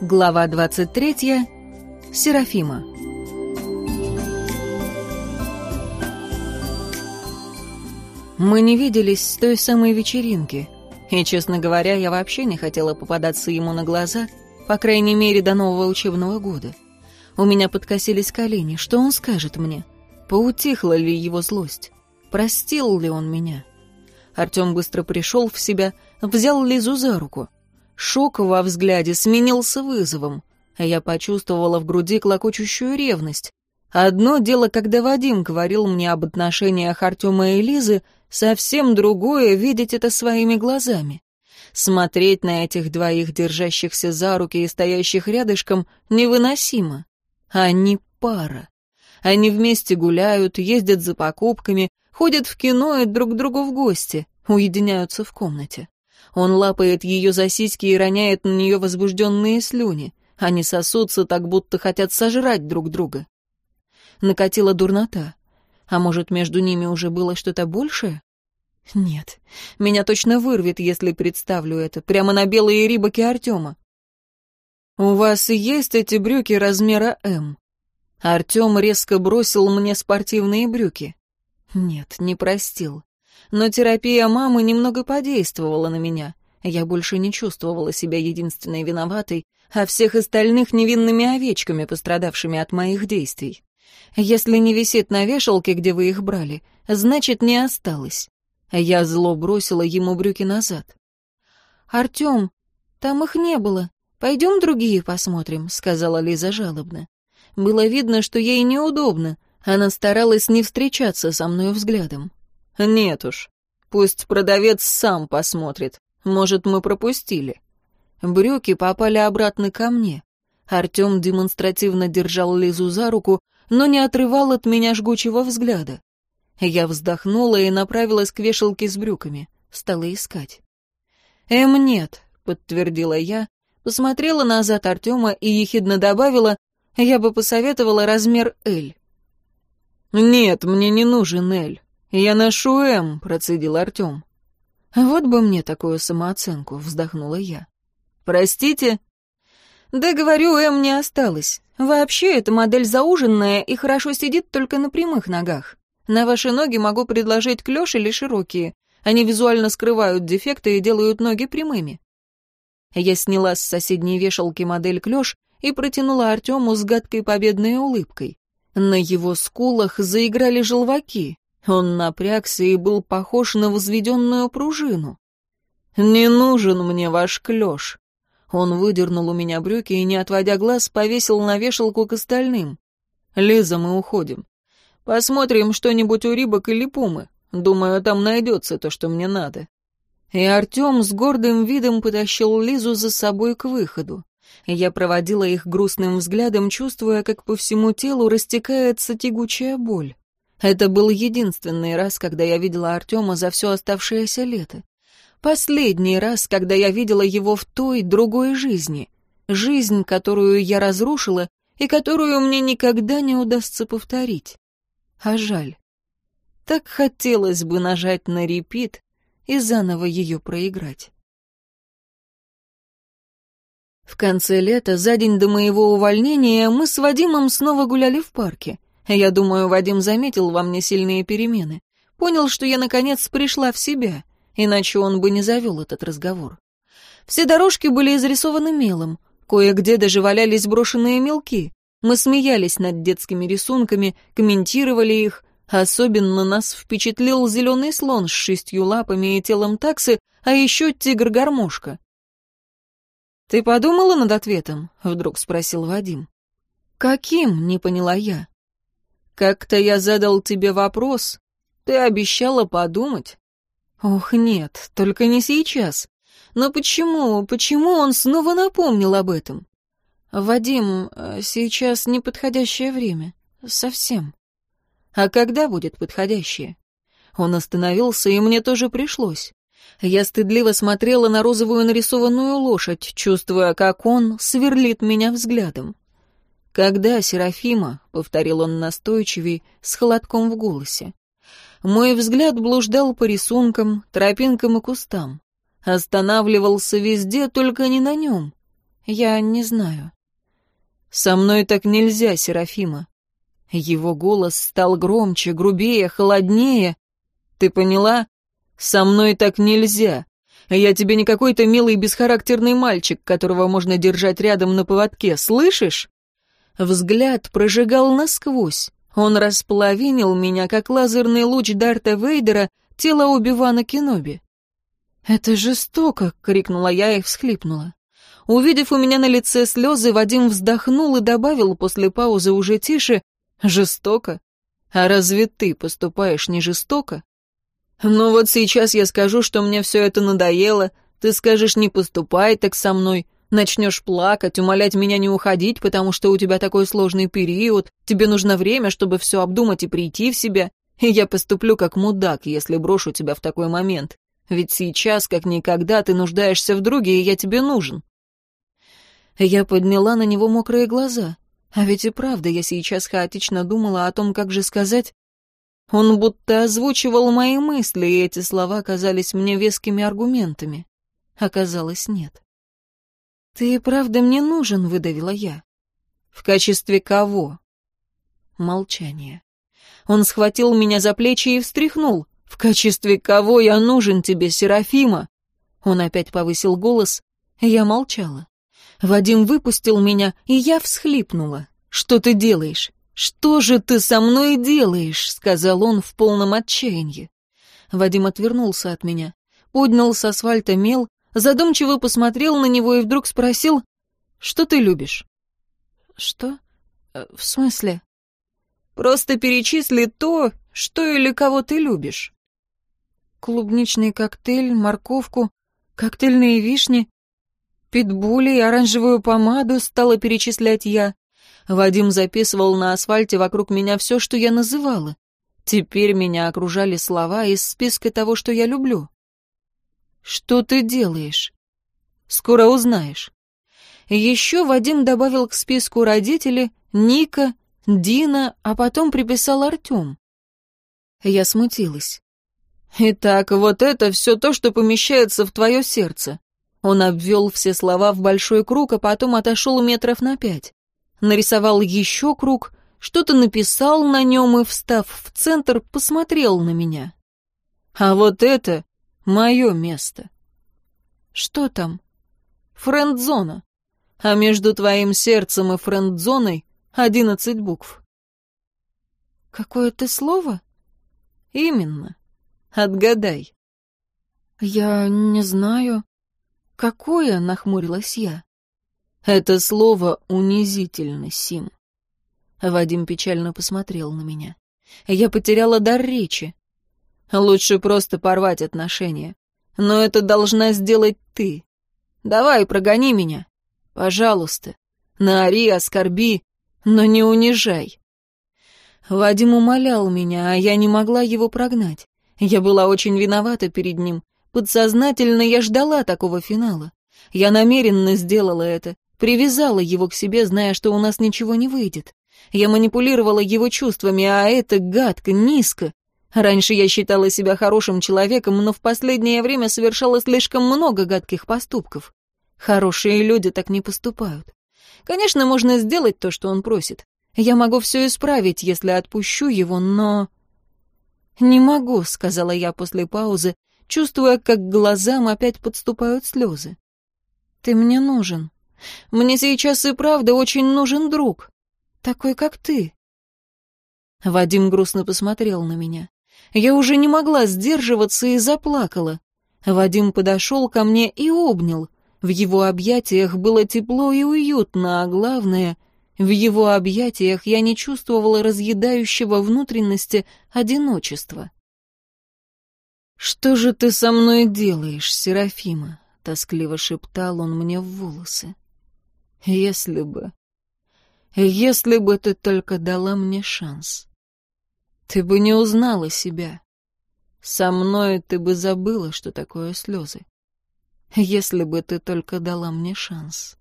Глава 23. Серафима. Мы не виделись с той самой вечеринки. И, честно говоря, я вообще не хотела попадаться ему на глаза, по крайней мере, до нового учебного года. У меня подкосились колени. Что он скажет мне? Поутихла ли его злость? Простил ли он меня? Артем быстро пришел в себя, взял Лизу за руку — Шок во взгляде сменился вызовом. А я почувствовала в груди клокочущую ревность. Одно дело, когда Вадим говорил мне об отношениях Артема и Лизы, совсем другое — видеть это своими глазами. Смотреть на этих двоих, держащихся за руки и стоящих рядышком, невыносимо. Они пара. Они вместе гуляют, ездят за покупками, ходят в кино и друг к другу в гости, уединяются в комнате. Он лапает ее за сиськи и роняет на нее возбужденные слюни. Они сосутся, так будто хотят сожрать друг друга. Накатила дурнота. А может, между ними уже было что-то большее? Нет, меня точно вырвет, если представлю это, прямо на белые рибаки Артема. «У вас есть эти брюки размера М?» Артем резко бросил мне спортивные брюки. Нет, не простил но терапия мамы немного подействовала на меня. Я больше не чувствовала себя единственной виноватой, а всех остальных невинными овечками, пострадавшими от моих действий. Если не висит на вешалке, где вы их брали, значит, не осталось. Я зло бросила ему брюки назад. «Артем, там их не было. Пойдем другие посмотрим», — сказала Лиза жалобно. Было видно, что ей неудобно. Она старалась не встречаться со мной взглядом. «Нет уж. Пусть продавец сам посмотрит. Может, мы пропустили». Брюки попали обратно ко мне. Артем демонстративно держал Лизу за руку, но не отрывал от меня жгучего взгляда. Я вздохнула и направилась к вешалке с брюками. Стала искать. «Эм, нет», — подтвердила я, посмотрела назад Артема и ехидно добавила, «я бы посоветовала размер L». «Нет, мне не нужен Эль. «Я ношу М», — процедил Артем. «Вот бы мне такую самооценку», — вздохнула я. «Простите?» «Да говорю, М не осталось. Вообще, эта модель зауженная и хорошо сидит только на прямых ногах. На ваши ноги могу предложить клёш или широкие. Они визуально скрывают дефекты и делают ноги прямыми». Я сняла с соседней вешалки модель клёш и протянула Артему с гадкой победной улыбкой. На его скулах заиграли желваки. Он напрягся и был похож на возведенную пружину. «Не нужен мне ваш клёш. Он выдернул у меня брюки и, не отводя глаз, повесил на вешалку к остальным. «Лиза, мы уходим. Посмотрим что-нибудь у рыбок или пумы. Думаю, там найдется то, что мне надо». И Артем с гордым видом потащил Лизу за собой к выходу. Я проводила их грустным взглядом, чувствуя, как по всему телу растекается тягучая боль. Это был единственный раз, когда я видела Артема за все оставшееся лето. Последний раз, когда я видела его в той, другой жизни. Жизнь, которую я разрушила и которую мне никогда не удастся повторить. А жаль. Так хотелось бы нажать на репит и заново ее проиграть. В конце лета, за день до моего увольнения, мы с Вадимом снова гуляли в парке — я, думаю, Вадим заметил во мне сильные перемены. Понял, что я, наконец, пришла в себя, иначе он бы не завел этот разговор. Все дорожки были изрисованы мелом, кое-где даже валялись брошенные мелки. Мы смеялись над детскими рисунками, комментировали их. Особенно нас впечатлил зеленый слон с шестью лапами и телом таксы, а еще тигр-гармошка. «Ты подумала над ответом?» — вдруг спросил Вадим. «Каким?» — не поняла я. Как-то я задал тебе вопрос. Ты обещала подумать. Ох, нет, только не сейчас. Но почему, почему он снова напомнил об этом? Вадим, э, сейчас неподходящее время. Совсем. А когда будет подходящее? Он остановился, и мне тоже пришлось. Я стыдливо смотрела на розовую нарисованную лошадь, чувствуя, как он сверлит меня взглядом. «Когда, Серафима?» — повторил он настойчивее, с холодком в голосе. Мой взгляд блуждал по рисункам, тропинкам и кустам. Останавливался везде, только не на нем. Я не знаю. «Со мной так нельзя, Серафима». Его голос стал громче, грубее, холоднее. «Ты поняла? Со мной так нельзя. Я тебе не какой-то милый бесхарактерный мальчик, которого можно держать рядом на поводке, слышишь?» Взгляд прожигал насквозь. Он расплавинил меня, как лазерный луч Дарта Вейдера, тело Оби-Вана Кеноби. «Это жестоко!» — крикнула я и всхлипнула. Увидев у меня на лице слезы, Вадим вздохнул и добавил после паузы уже тише «Жестоко? А разве ты поступаешь не жестоко?» «Ну вот сейчас я скажу, что мне все это надоело, ты скажешь «не поступай так со мной», Начнешь плакать, умолять меня не уходить, потому что у тебя такой сложный период, тебе нужно время, чтобы все обдумать и прийти в себя. И я поступлю как мудак, если брошу тебя в такой момент. Ведь сейчас, как никогда, ты нуждаешься в друге, и я тебе нужен». Я подняла на него мокрые глаза. А ведь и правда, я сейчас хаотично думала о том, как же сказать... Он будто озвучивал мои мысли, и эти слова казались мне вескими аргументами. Оказалось, нет. «Ты и правда мне нужен», — выдавила я. «В качестве кого?» Молчание. Он схватил меня за плечи и встряхнул. «В качестве кого я нужен тебе, Серафима?» Он опять повысил голос. Я молчала. Вадим выпустил меня, и я всхлипнула. «Что ты делаешь? «Что же ты со мной делаешь?» — сказал он в полном отчаянии. Вадим отвернулся от меня, поднял с асфальта мел, задумчиво посмотрел на него и вдруг спросил, что ты любишь? Что? Э, в смысле? Просто перечисли то, что или кого ты любишь. Клубничный коктейль, морковку, коктейльные вишни, питбули и оранжевую помаду стала перечислять я. Вадим записывал на асфальте вокруг меня все, что я называла. Теперь меня окружали слова из списка того, что я люблю. Что ты делаешь? Скоро узнаешь. Еще Вадим добавил к списку родители Ника, Дина, а потом приписал Артем. Я смутилась. «Итак, вот это все то, что помещается в твое сердце». Он обвел все слова в большой круг, а потом отошел метров на пять. Нарисовал еще круг, что-то написал на нем и, встав в центр, посмотрел на меня. «А вот это Мое место. Что там? Френдзона. А между твоим сердцем и френдзоной одиннадцать букв. Какое-то слово? Именно. Отгадай. Я не знаю. Какое, нахмурилась я. Это слово унизительно, Сим. Вадим печально посмотрел на меня. Я потеряла дар речи. Лучше просто порвать отношения. Но это должна сделать ты. Давай, прогони меня. Пожалуйста. Наори, оскорби, но не унижай. Вадим умолял меня, а я не могла его прогнать. Я была очень виновата перед ним. Подсознательно я ждала такого финала. Я намеренно сделала это, привязала его к себе, зная, что у нас ничего не выйдет. Я манипулировала его чувствами, а это гадко, низко. Раньше я считала себя хорошим человеком, но в последнее время совершала слишком много гадких поступков. Хорошие люди так не поступают. Конечно, можно сделать то, что он просит. Я могу все исправить, если отпущу его, но... «Не могу», — сказала я после паузы, чувствуя, как к глазам опять подступают слезы. «Ты мне нужен. Мне сейчас и правда очень нужен друг. Такой, как ты». Вадим грустно посмотрел на меня. Я уже не могла сдерживаться и заплакала. Вадим подошел ко мне и обнял. В его объятиях было тепло и уютно, а главное, в его объятиях я не чувствовала разъедающего внутренности одиночества. «Что же ты со мной делаешь, Серафима?» — тоскливо шептал он мне в волосы. «Если бы... Если бы ты только дала мне шанс». Ты бы не узнала себя. Со мной ты бы забыла, что такое слезы. Если бы ты только дала мне шанс.